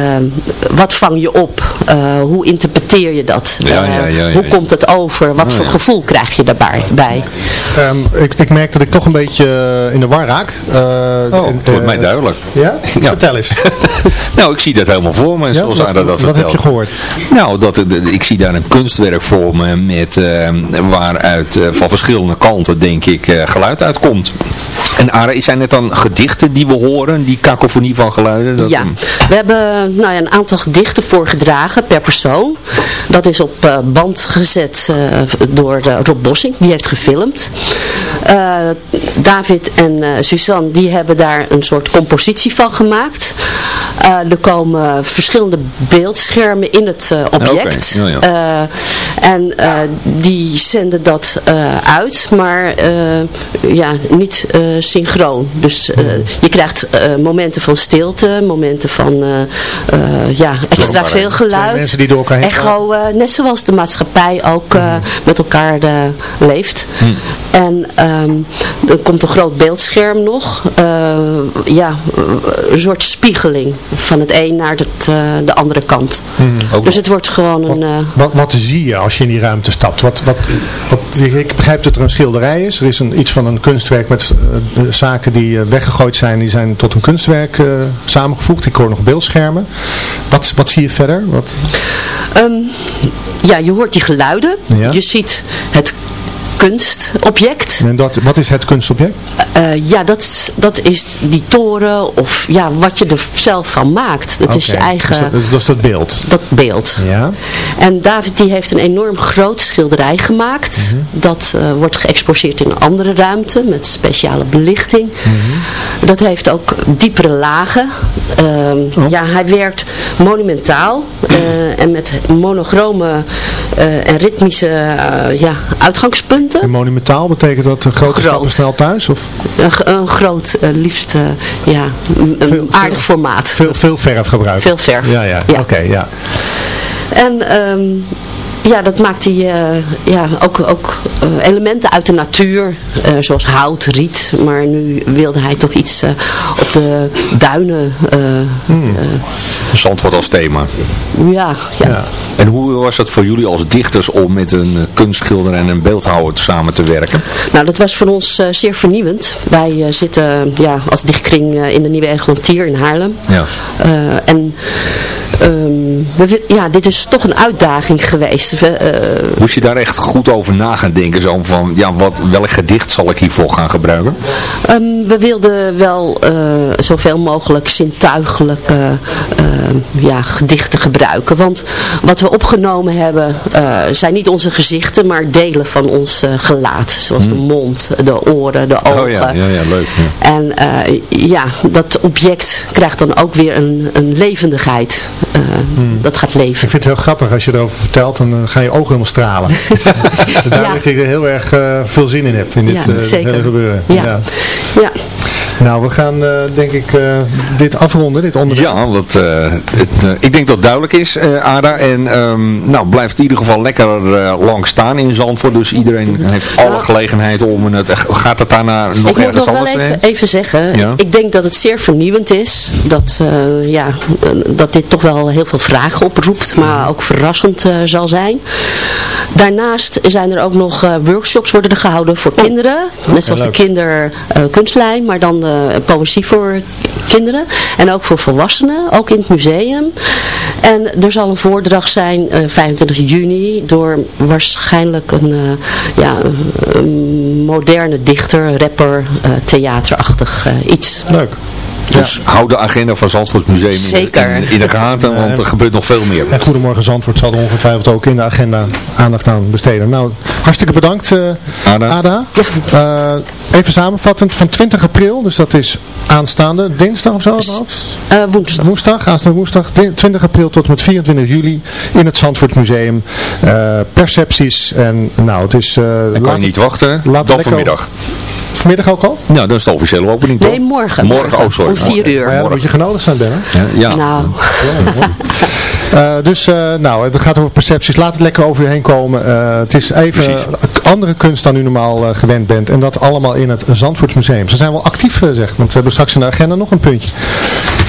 wat vang je op? Uh, hoe interpreteer je dat? Ja, ja, ja, ja, hoe komt het over? Wat voor gevoel krijg je daarbij? Bij? Um, ik, ik, merk dat ik toch een beetje uh, in de war raak. oh, het wordt mij duidelijk. Ja? Vertel eens. nou, ik zie dat helemaal voor me, zoals ja, Ada dat Wat vertelt. heb je gehoord? Nou, dat, ik zie daar een kunstwerk voor me met, waaruit van verschillende kanten, denk ik, geluid uitkomt. En Ara, zijn het dan gedichten die we horen, die kakofonie van geluiden? Dat ja, we hebben nou ja, een aantal gedichten voorgedragen per persoon. Dat is op uh, band gezet uh, door uh, Rob Bossing, die heeft gefilmd. David en Suzanne, die hebben daar een soort compositie van gemaakt. Er komen verschillende beeldschermen in het object. Okay. Oh, ja. en die zenden dat uit, maar ja, niet synchroon. Dus je krijgt momenten van stilte, momenten van ja, extra veel geluid. mensen die door elkaar heen Echo, uh, net zoals de maatschappij ook uh, mm. met elkaar uh, leeft. Mm. En um, er komt een groot beeldscherm nog. ja, een soort spiegeling van het een naar het, de andere kant. Mm. Dus het wordt gewoon wat, een... Wat, wat, zie je als je in die ruimte stapt? Wat, wat, wat, ik begrijp dat er een schilderij is. Er is een, iets van een kunstwerk met zaken die weggegooid zijn. Die zijn tot een kunstwerk samengevoegd. Ik hoor nog beeldschermen. Wat, wat zie je verder? Wat... Um, ja, je hoort die geluiden. Ja. Je ziet het kunstobject. En dat, wat is het kunstobject? Uh, ja, dat, dat is die toren of ja, wat je er zelf van maakt. Dat okay. is je eigen... Dus dat, dat is dat beeld? Dat beeld. Ja. En David die heeft een enorm groot schilderij gemaakt. Mhm. Mm -hmm. Dat uh, wordt geëxposeerd in een andere ruimte met speciale belichting. Mhm. Mm -hmm. Dat heeft ook diepere lagen. Uh, oh. Ja, hij werkt monumentaal uh, en met monochrome en ritmische ja, uitgangspunten. En monumentaal betekent dat een grote groot. stappen snel thuis? Of? Een, een groot, uh, liefst ja, een veel, aardig veel, formaat. Veel, veel verf gebruikt? Veel verf. Ja, ja. ja. oké, okay, ja. En um, ja, dat maakt hij uh, ja, ook, ook uh, elementen uit de natuur, uh, zoals hout, riet. Maar nu wilde hij toch iets op de duinen. Hmm. Zandvoort als thema. Ja, ja, ja. En hoe was het voor jullie als dichters om met een kunstschilder en een beeldhouwer samen te werken? Nou, dat was voor ons zeer vernieuwend. Wij zitten ja, als dichtkring in de Nieuwe Eglantier in Haarlem. Ja. en... Um, we, ja, dit is toch een uitdaging geweest. We, uh, Moest je daar echt goed over na gaan denken? Zo van, ja, wat, welk gedicht zal ik hiervoor gaan gebruiken? Um, we wilden wel uh, zoveel mogelijk zintuigelijke uh, ja, gedichten gebruiken. Want wat we opgenomen hebben zijn niet onze gezichten, maar delen van ons gelaat. Zoals hmm. de mond, de oren, de ogen. Oh ja, ja, ja leuk. Ja. En ja, dat object krijgt dan ook weer een, een levendigheid. eh, dat gaat leven. Ik vind het heel grappig als je erover vertelt, dan eh, gaan je ogen helemaal stralen. Daar Ja. dat je er heel erg eh, veel zin in hebt in dit, eh, hele gebeuren. Ja. Ja. Nou, we gaan eh, denk ik eh, dit afronden, dit onderwerp. Ja, want eh, het, ik denk dat het duidelijk is, eh Ada. En ehm, nou, blijft in ieder geval lekker eh, lang staan in Zandvoort. Dus iedereen heeft alle Nou. gelegenheid om het... Gaat het daarna nog ik ergens nog wel anders even, even zeggen, Ja. ik denk dat het zeer vernieuwend is. Dat, eh, ja, dat dit toch wel heel veel vragen oproept, maar ook verrassend zal zijn. Daarnaast zijn er ook nog eh, workshops worden er gehouden voor kinderen. Net zoals de kinderkunstlijn, maar dan eh, poëzie voor kinderen. En ook voor volwassenen, ook in het museum. En er zal een voordracht zijn eh 25 juni door waarschijnlijk een, eh, ja, een moderne dichter, rapper, eh, theaterachtig eh, iets. Leuk. Dus hou de agenda van Zandvoort Museum in Zeker. in, in de gaten, want er gebeurt nog veel meer. En Goedemorgen Zandvoort zal er ongetwijfeld ook in de agenda aandacht aan besteden. Nou, hartstikke bedankt uh, Ada. Uh, even samenvattend, van 20 april, dus dat is aanstaande dinsdag of zo? Uh, woensdag. Woensdag, aanstaande woensdag, 20 april tot en met 24 juli in het Zandvoort Museum. Uh, percepties en nou, het is... Dan kan je niet wachten, dan vanmiddag. Vanmiddag ook al? Nou, dat is de officiële opening toch? Nee, morgen. Morgen, oh sorry. 4 uur. Maar ja, dan moet je genodigd zijn, Ben. Ja. ja. Nou. Uh, dus uh, nou, het gaat over percepties. Laat het lekker over je heen komen. Uh, het is even Precies. andere kunst dan u normaal gewend bent. En dat allemaal in het Zandvoortsmuseum. Ze zijn wel actief, zeg. Want we hebben straks in de agenda nog een puntje.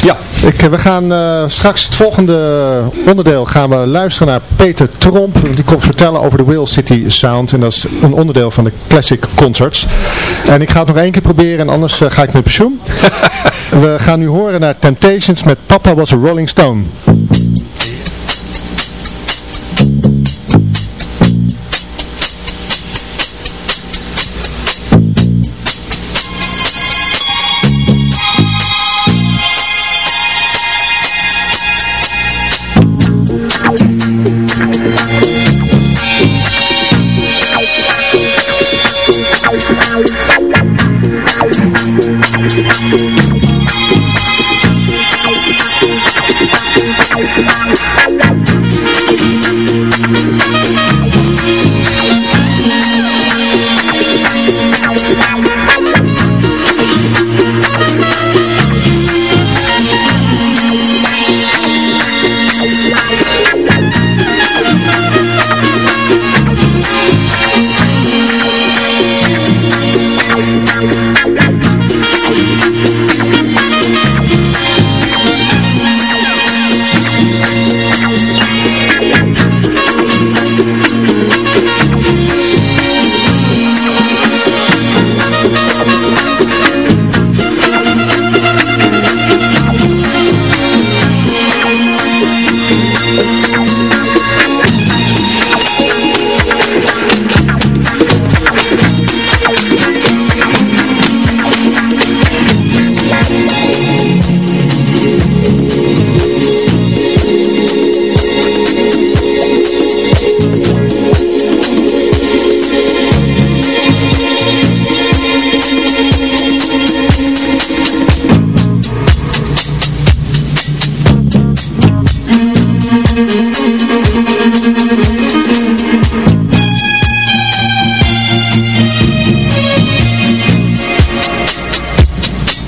Ja. Ik, we gaan straks het volgende onderdeel gaan we luisteren naar Peter Tromp. Die komt vertellen over de Will City Sound. En dat is een onderdeel van de Classic Concerts. En ik ga het nog één keer proberen en anders ga ik met pensioen. we gaan nu horen naar Temptations met Papa Was a Rolling Stone.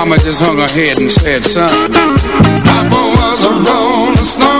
Mama just hung her head and said, son Papa was a rolling stone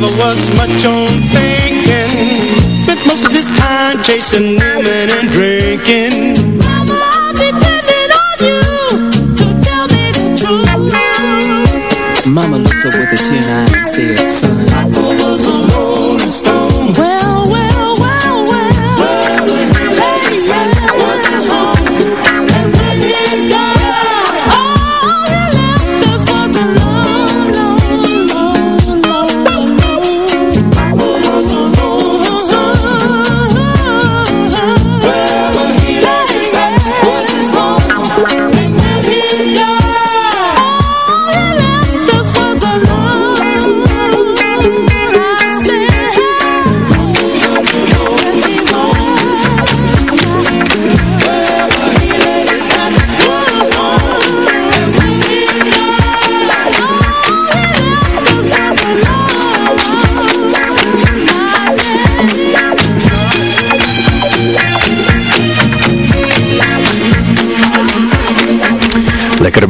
never was much on thinking. Spent most of his time chasing women and drinking.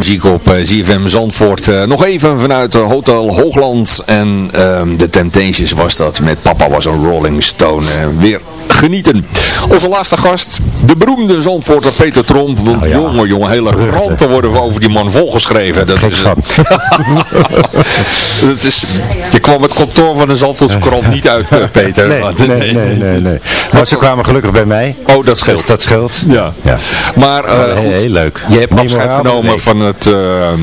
Muziek op eh, ZFM Zandvoort. Eh, nog even vanuit eh, Hotel Hoogland. En ehm, de Temptations was dat. Met Papa was een Rolling Stone. Eh, weer genieten. Onze laatste gast. De beroemde Zandvoorter Peter Tromp. Want jongen, jongen. Hele kranten worden over die man volgeschreven. Dat is, dat is, je kwam het kantoor van de Zandvoortse krant niet uit, Peter. Nee, nee, nee, nee, nee. Maar ze kwamen gelukkig bij mij. Oh, dat scheelt. Dus dat scheelt. Ja. ja. Maar eh, heel, goed, heel leuk. je hebt afscheid genomen van het, eh, eh,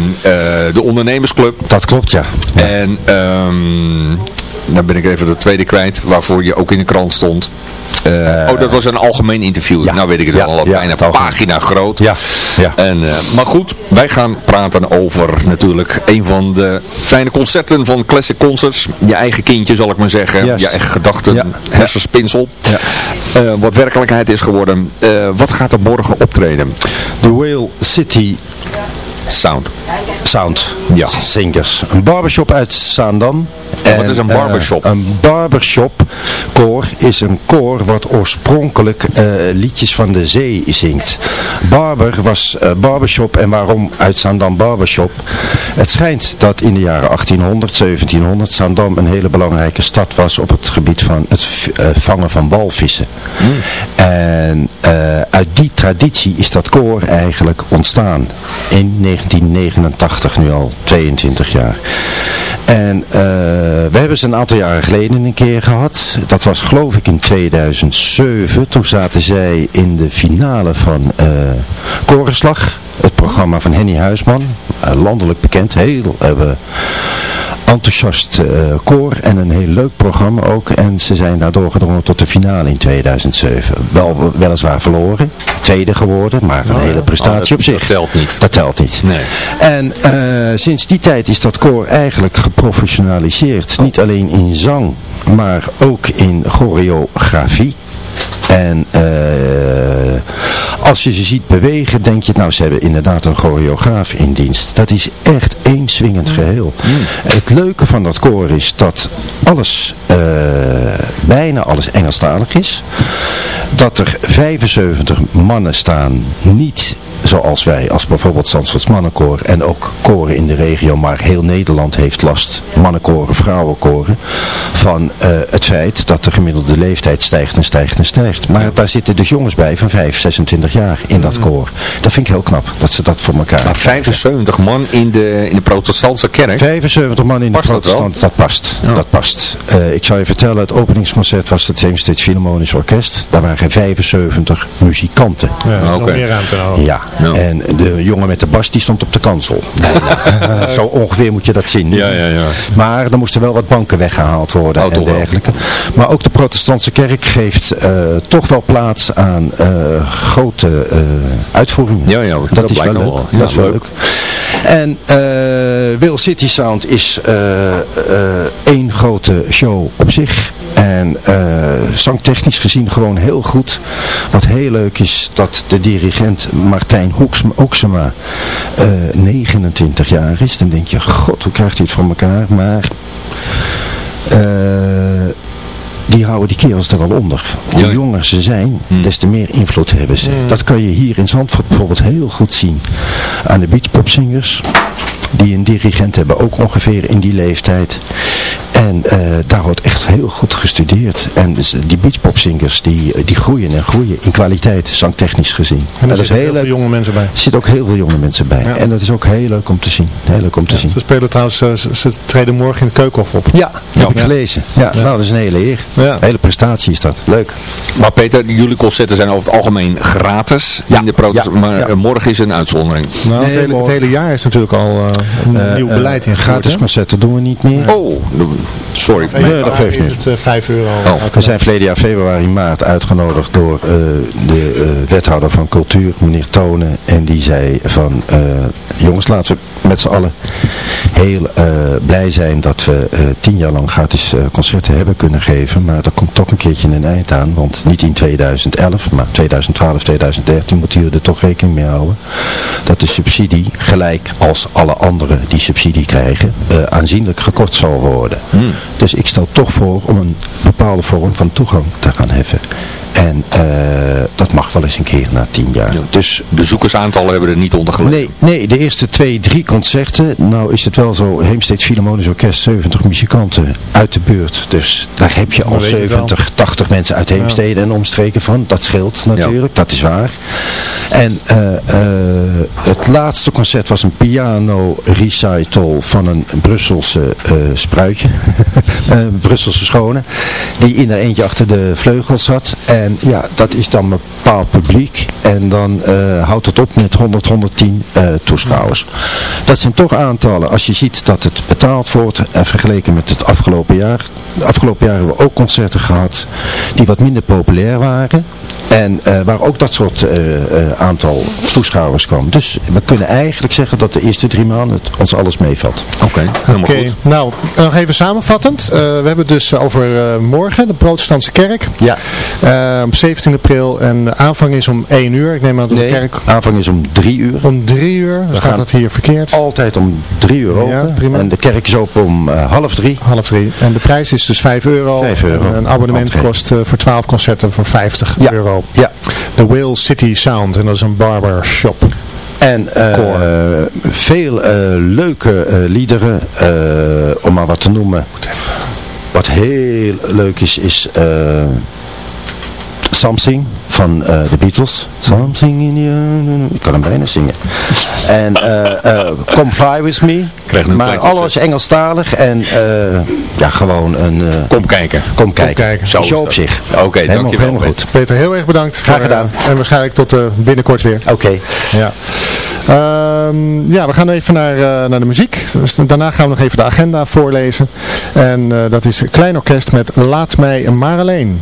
de ondernemersclub. Dat klopt, ja. En ehm dan ben ik even de tweede kwijt, waarvoor je ook in de krant stond. Eh, oh, dat was een algemeen interview. nou weet ik het ja, al, ja, bijna algemeen. pagina groot. Ja, ja. En, eh, maar goed, wij gaan praten over natuurlijk een van de fijne concerten van Classic Concerts. Je eigen kindje, zal ik maar zeggen. Je eigen gedachten, Ja. hersenspinsel. Eh, wat werkelijkheid is geworden. Wat gaat er morgen optreden? De Whale City Sound. Sound Ja. Singers. Een barbershop uit Zaandam. Wat is een eh, barbershop? een barbershop koor is een koor wat oorspronkelijk eh, liedjes van de zee zingt. Barber was eh, barbershop en waarom uit Zaandam barbershop? Het schijnt dat in de jaren 1800, 1700 Zaandam een hele belangrijke stad was op het gebied van het vangen van walvissen. En eh, uit die traditie is dat koor eigenlijk ontstaan. In 1989, nu al 22 jaar. En eh, we hebben ze een aantal jaren geleden een keer gehad. Dat was geloof ik in 2007. Toen zaten zij in de finale van eh Korenslag. Het programma van Henny Huisman. eh, landelijk bekend. Heel, hebben enthousiast eh, koor en een heel leuk programma ook. En ze zijn daardoor gedrongen tot de finale in 2007. Wel, weliswaar verloren, tweede geworden, maar een hele prestatie Oh, dat- op zich. dat telt niet. Dat telt niet. Nee. En eh, sinds die tijd is dat koor eigenlijk geprofessionaliseerd. Niet alleen in zang, maar ook in choreografie. En eh, als je ze ziet bewegen, denk je, nou ze hebben inderdaad een choreograaf in dienst. Dat is echt één swingend geheel. Het leuke van dat koor is dat alles, eh, bijna alles Engelstalig is. Dat er 75 mannen staan, niet zoals wij, als bijvoorbeeld Zandvoorts mannenkoor en ook koren in de regio, maar heel Nederland heeft last, mannenkoren, vrouwenkoren, van eh, het feit dat de gemiddelde leeftijd stijgt en stijgt en stijgt. Maar daar zitten dus jongens bij van 5, 26 jaar in dat koor. Dat vind ik heel knap, dat ze dat voor elkaar Maar 75 man in de, in de protestantse kerk. 75 man in Past de dat protestant, dat, past. Dat past. Eh, ik zal je vertellen, het openingsconcert was het Heemsteeds Philharmonisch Orkest. Daar waren 75 muzikanten. Ja, nog Oké. meer ruimte nou. Ja, en de jongen met de bas die stond op de kansel. Bijna. Zo ongeveer moet je dat zien. Ja, ja, ja. Maar er moesten wel wat banken weggehaald worden Oh, en wel. dergelijke. Maar ook de protestantse kerk geeft eh, toch wel plaats aan eh, grote eh, uitvoeringen. Ja, ja, dat, dat is wel leuk. me wel. Ja, dat is wel leuk. leuk. En eh Will City Sound is eh, eh, één grote show op zich. En eh, zangtechnisch gezien gewoon heel goed. Wat heel leuk is dat de dirigent Martijn Hoeksma, Hoeksema eh, 29 jaar is. Dan denk je, god, hoe krijgt hij het voor elkaar? Maar... eh, die houden die kerels er wel onder. Hoe Ja. jonger ze zijn, des te meer invloed hebben ze. Dat kan je hier in Zandvoort bijvoorbeeld heel goed zien. Aan de beachpopzingers, die een dirigent hebben, ook ongeveer in die leeftijd. En eh, daar wordt echt heel goed gestudeerd. En dus die beachpopzingers, die, die groeien en groeien in kwaliteit, zangtechnisch gezien. En er is zitten heel heel veel jonge mensen bij. Er zitten ook heel veel jonge mensen bij. Ja. En dat is ook heel leuk om te zien. Heel leuk om te zien. Ze spelen trouwens, eh, ze, ze treden morgen in de Keukenhof op. Ja, heb ik Ja. gelezen. Ja, nou dat is een hele eer. Ja. Hele prestatie is dat. Leuk. Maar Peter, jullie concerten zijn over het algemeen gratis Ja, in de protest. ja, maar ja. eh, morgen is een uitzondering. Nou, het, Nee, hele, het hele jaar is natuurlijk al eh, een Eh, nieuw eh, beleid ingevoerd. Gratis concerten doen we niet meer. Oh, sorry. Nee, dat geeft niet. het eh, 5 euro. Oh, We zijn verleden jaar februari, maart uitgenodigd door eh, de eh, wethouder van cultuur, meneer Tonen. En die zei van, jongens laten we met z'n allen heel blij zijn dat we tien jaar lang gratis concerten hebben kunnen geven. Maar er komt toch een keertje een eind aan, want niet in 2011, maar 2012, 2013 moeten jullie er toch rekening mee houden. Dat de subsidie, gelijk als alle anderen die subsidie krijgen, aanzienlijk gekort zal worden. Dus ik stel toch voor om een bepaalde vorm van toegang te gaan heffen. En eh, dat mag wel eens een keer na tien jaar. Dus Bezoekersaantallen hebben er niet onder gelegen. Nee, nee, de eerste twee, drie concerten, nou is het wel zo, Heemsteeds Philharmonisch Orkest, 70 muzikanten uit de buurt. Dus daar heb je al Dan weet je het wel. 70, 80 mensen uit Heemstede en omstreken van. Dat scheelt natuurlijk, dat is waar. En eh, eh, het laatste concert was een piano recital van een Brusselse eh, spruitje, een Brusselse schone, die in er eentje achter de vleugel zat. En ja, dat is dan een bepaald publiek. En dan houdt het op met 100, 110 eh, toeschouwers. Dat zijn toch aantallen. Als je ziet dat het betaald wordt en vergeleken met het afgelopen jaar. De afgelopen jaar hebben we ook concerten gehad die wat minder populair waren. En eh, waar ook dat soort eh, aantal toeschouwers kwam. Dus we kunnen eigenlijk zeggen dat de eerste drie maanden het ons alles meevalt. Oké, helemaal Oké, goed. nou, nog even samenvattend. Eh, we hebben het dus over eh, morgen, de protestantse kerk. Ja. Eh, op 17 april en de aanvang is om 1 uur. Ik neem aan dat de Nee, kerk aanvang is om drie uur. om 3 uur, dan staat dat hier verkeerd. Altijd om drie uur open. Ja, prima. En de kerk is open om eh, half drie. Half drie. En de prijs is dus 5 euro. 5 euro. En een abonnement kost eh, voor 12 concerten voor 50 Ja. euro. Ja. De Whale City Sound. En dat is een barbershop. En eh, veel eh, leuke eh, liederen, om maar wat te noemen. Wat heel leuk is, is Something van eh, de Beatles. Something in you. Ik kan hem bijna zingen. En eh, eh, Come Fly With Me. Krijg nu een maar alles Engelstalig en eh, ja, gewoon een... eh, Kom kijken. Kom kijken. kijken. Zo op zich. Oké, dankjewel. helemaal goed. Peter, heel erg bedankt. Graag voor, gedaan. eh, en waarschijnlijk tot eh, binnenkort weer. Oké. Ja. Ehm, ja, we gaan even naar, eh, naar de muziek. Dus daarna gaan we nog even de agenda voorlezen. En eh, dat is een klein orkest met Laat mij maar alleen.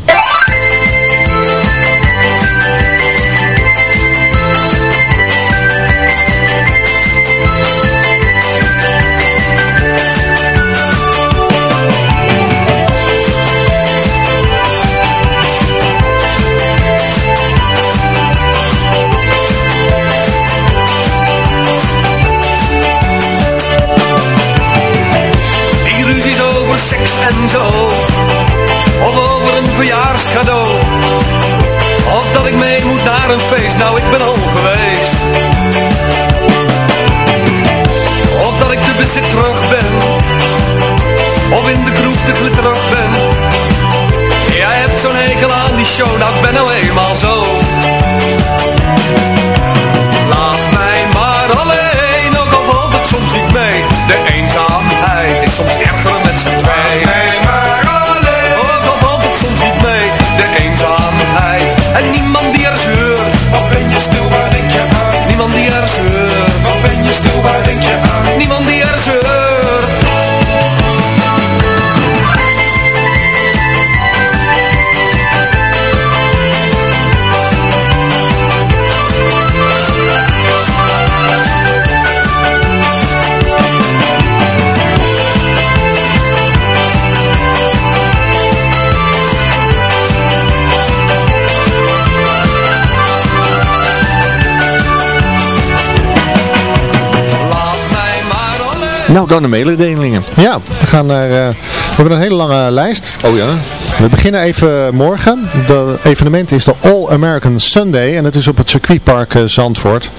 Ben al geweest. Of dat ik te bezit terug ben Of in de kroeg te glitterig ben Jij hebt zo'n hekel aan die show ik ben nou eenmaal zo Nou, dan de mededelingen. Ja, we, gaan naar, eh, we hebben een hele lange lijst. Oh ja? We beginnen even morgen. De evenement is de All American Sunday en het is op het circuitpark eh, Zandvoort.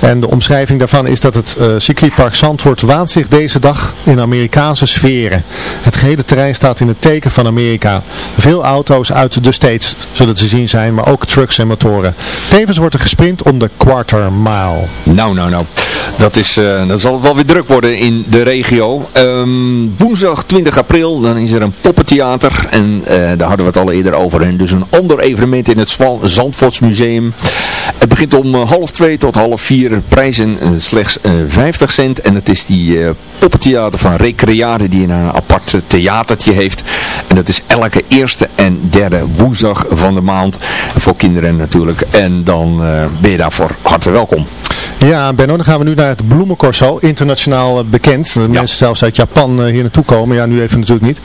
En de omschrijving daarvan is dat het eh, circuitpark Zandvoort waant zich deze dag in Amerikaanse sferen. Het gehele terrein staat in het teken van Amerika. Veel auto's uit de States zullen te zien zijn, maar ook trucks en motoren. Tevens wordt er gesprint om de quarter mile. Nou, nou, nou. Dat, is, eh, dat zal wel weer druk worden in de regio. Ehm, woensdag 20 april, dan is er een poppentheater. En eh, daar hadden we het al eerder over. En dus een ander evenement in het Zandvoortsmuseum. Het begint om eh, half twee tot half vier. Prijzen slechts eh, 50 cent. En het is die poppentheater van Recreade die een apart theatertje heeft. En dat is elke eerste en derde woensdag van de maand. Voor kinderen natuurlijk. En dan ben je daarvoor hartelijk welkom. Ja, Benno, dan gaan we nu naar het Bloemencorso, internationaal eh, bekend. Mensen zelfs uit Japan eh, hier naartoe komen. Ja, nu even natuurlijk niet.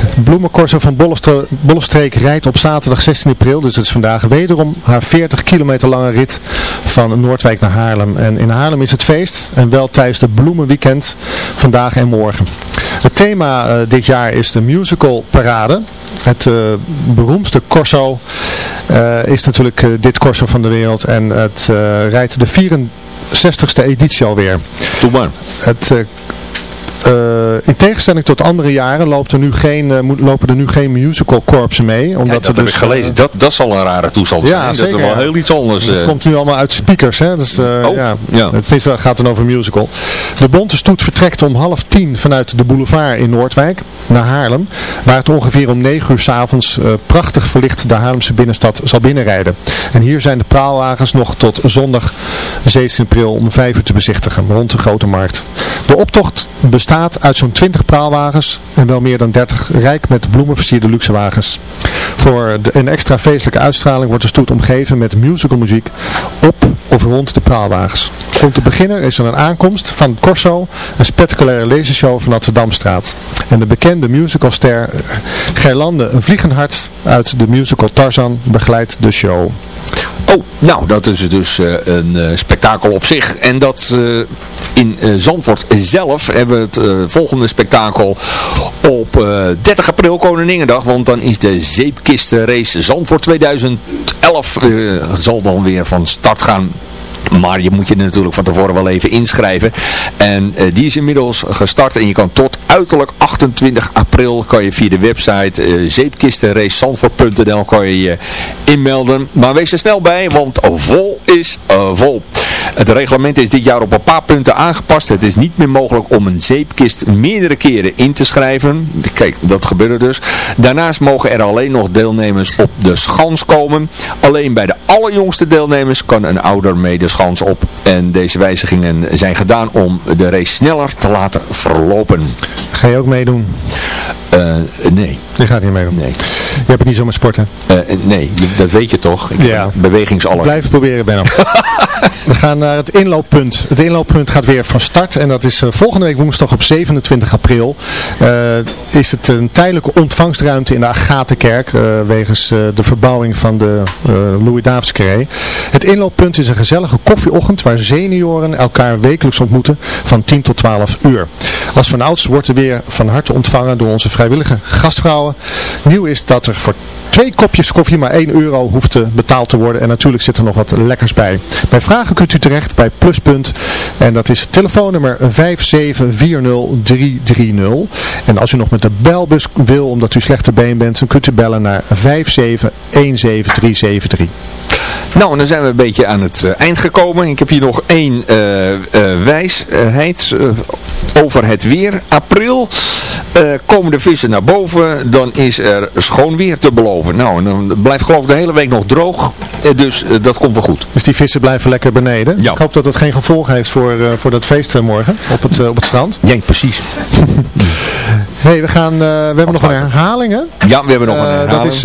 Het Bloemencorso van Bollestre- Bollestreek rijdt op zaterdag 16 april, dus dat is vandaag wederom haar 40 kilometer lange rit van Noordwijk naar Haarlem. En in Haarlem is het feest en wel tijdens de Bloemenweekend vandaag en morgen. Het thema eh, dit jaar is de musical parade. Het eh, beroemdste corso eh, is natuurlijk dit corso van de wereld en het rijdt de 64ste editie alweer. Doe maar. Het, in tegenstelling tot andere jaren loopt er nu geen, eh, lopen er nu geen musical corpsen mee. Omdat Kijk, dat er heb dus, ik gelezen. eh, Dat, dat zal een rare toestand zijn. ja, dat zeker. is wel ja. heel iets anders. Het eh. komt nu allemaal uit speakers, hè? Dus, eh, Oh, ja. ja. Het gaat dan over musical. De bonte stoet vertrekt om half tien vanuit de boulevard in Noordwijk naar Haarlem. Waar het ongeveer om negen uur s'avonds uh, prachtig verlicht de Haarlemse binnenstad zal binnenrijden. En hier zijn de praalwagens nog tot zondag 17 april om vijf uur te bezichtigen rond de Grote Markt. De optocht bestaat uit zo'n 20 praalwagens en wel meer dan 30 rijk met bloemen versierde luxe wagens. Voor een extra feestelijke uitstraling wordt de stoet omgeven met musicalmuziek op of rond de praalwagens. Om te beginnen is er een aankomst van Corso, een spectaculaire lasershow van de Damstraat. En de bekende musicalster eh, Gerlande een vliegenhart uit de musical Tarzan begeleidt de show. Oh, nou, dat is dus eh, een eh, spektakel op zich. En dat in Zandvoort zelf hebben we het volgende spektakel op eh, 30 april, Koninginnedag. Want dan is de zeepkistenrace Zandvoort 2011 eh, zal dan weer van start gaan. Maar je moet je natuurlijk van tevoren wel even inschrijven. En eh, die is inmiddels gestart en je kan tot uiterlijk 28 april kan je via de website uh, kan je je inmelden. Maar wees er snel bij, want vol is vol. Het reglement is dit jaar op een paar punten aangepast. Het is niet meer mogelijk om een zeepkist meerdere keren in te schrijven. Kijk, dat gebeurde dus. Daarnaast mogen er alleen nog deelnemers op de schans komen. Alleen bij de allerjongste deelnemers kan een ouder mee de schans op. En deze wijzigingen zijn gedaan om de race sneller te laten verlopen. Ga je ook meedoen? Uh, nee. Je gaat niet meedoen? Nee. Je hebt het niet zo met sporten? Uh, nee, dat weet je toch? Ik ja. Bewegingsallergie. Blijf proberen, Benno. We gaan naar het inlooppunt. Het inlooppunt gaat weer van start en dat is uh, volgende week woensdag op 27 april. is het een tijdelijke ontvangstruimte in de Agatenkerk wegens de verbouwing van de Louis Davids. Het inlooppunt is een gezellige koffieochtend waar senioren elkaar wekelijks ontmoeten van 10 tot 12 uur. Als van ouds wordt er weer van harte ontvangen door onze vrijwillige gastvrouwen. Nieuw is dat er voor twee kopjes koffie maar 1 euro hoeft te betaald te worden. En natuurlijk zit er nog wat lekkers bij. Bij vragen kunt u terecht bij Pluspunt. En dat is telefoonnummer 5740330. En als u nog met de belbus wil, omdat u slechter been bent, dan kunt u bellen naar 5717373. Nou, en dan zijn we een beetje aan het uh, eind gekomen. Ik heb hier nog één uh, wijsheid over het weer. April komen de vissen naar boven, dan is er schoon weer te beloven. Nou, en dan blijft geloof ik de hele week nog droog, dus dat komt wel goed. Dus die vissen blijven lekker beneden? Ja. Ik hoop dat het geen gevolg heeft voor, voor dat feest morgen op het, op het strand. Ja, precies. hey, we, gaan, we hebben nog een herhaling, hè? Ja, we hebben nog een herhaling. dat is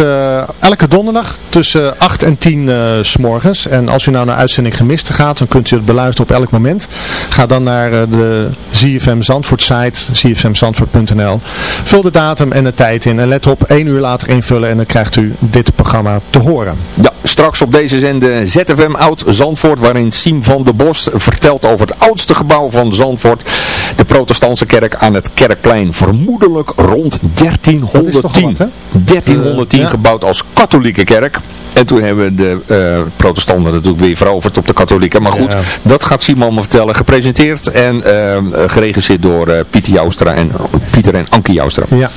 elke donderdag tussen 8 en 10 s morgens. En als u nou naar uitzending gemist gaat, dan kunt u het beluisteren op elk moment. Ga dan naar de ZFM Zandvoort site, zfmzandvoort.nl. Vul de datum en de tijd in en let op, één uur later invullen en dan krijgt u dit programma te horen. Ja, straks op deze zender ZFM Oud Zandvoort, waarin Siem van der Bos vertelt over het oudste gebouw van Zandvoort. De protestantse kerk aan het Kerkplein, vermoedelijk rond 1310. Wat, 1310 uh, gebouwd als katholieke kerk. En toen hebben de uh, protestanten natuurlijk weer veroverd op de katholieken. Maar goed, ja. dat gaat Simon me vertellen. Gepresenteerd en uh, geregisseerd door uh, Pieter Joustra en Pieter en Ankie Joustra. Ja.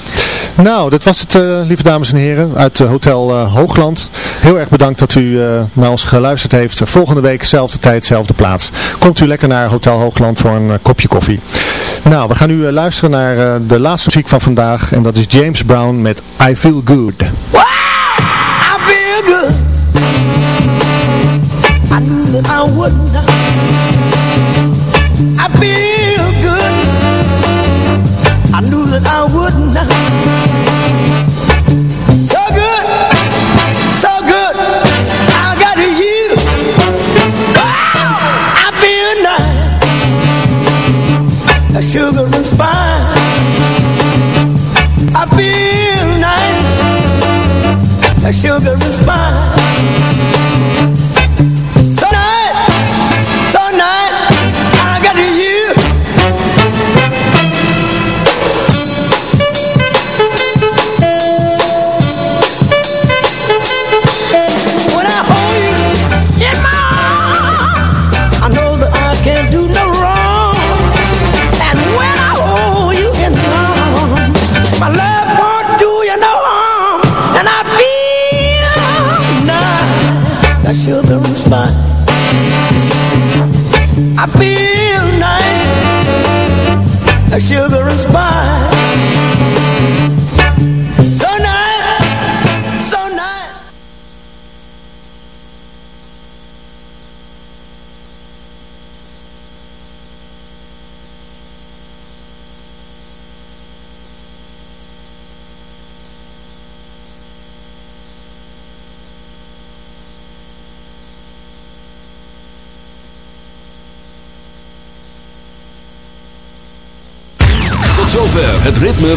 Nou, dat was het, lieve dames en heren, uit Hotel Hoogland. Heel erg bedankt dat u naar ons geluisterd heeft. Volgende week, zelfde tijd, zelfde plaats. Komt u lekker naar Hotel Hoogland voor een kopje koffie. Nou, we gaan nu luisteren naar de laatste muziek van vandaag. En dat is James Brown met I Feel Good. Wow! I feel good.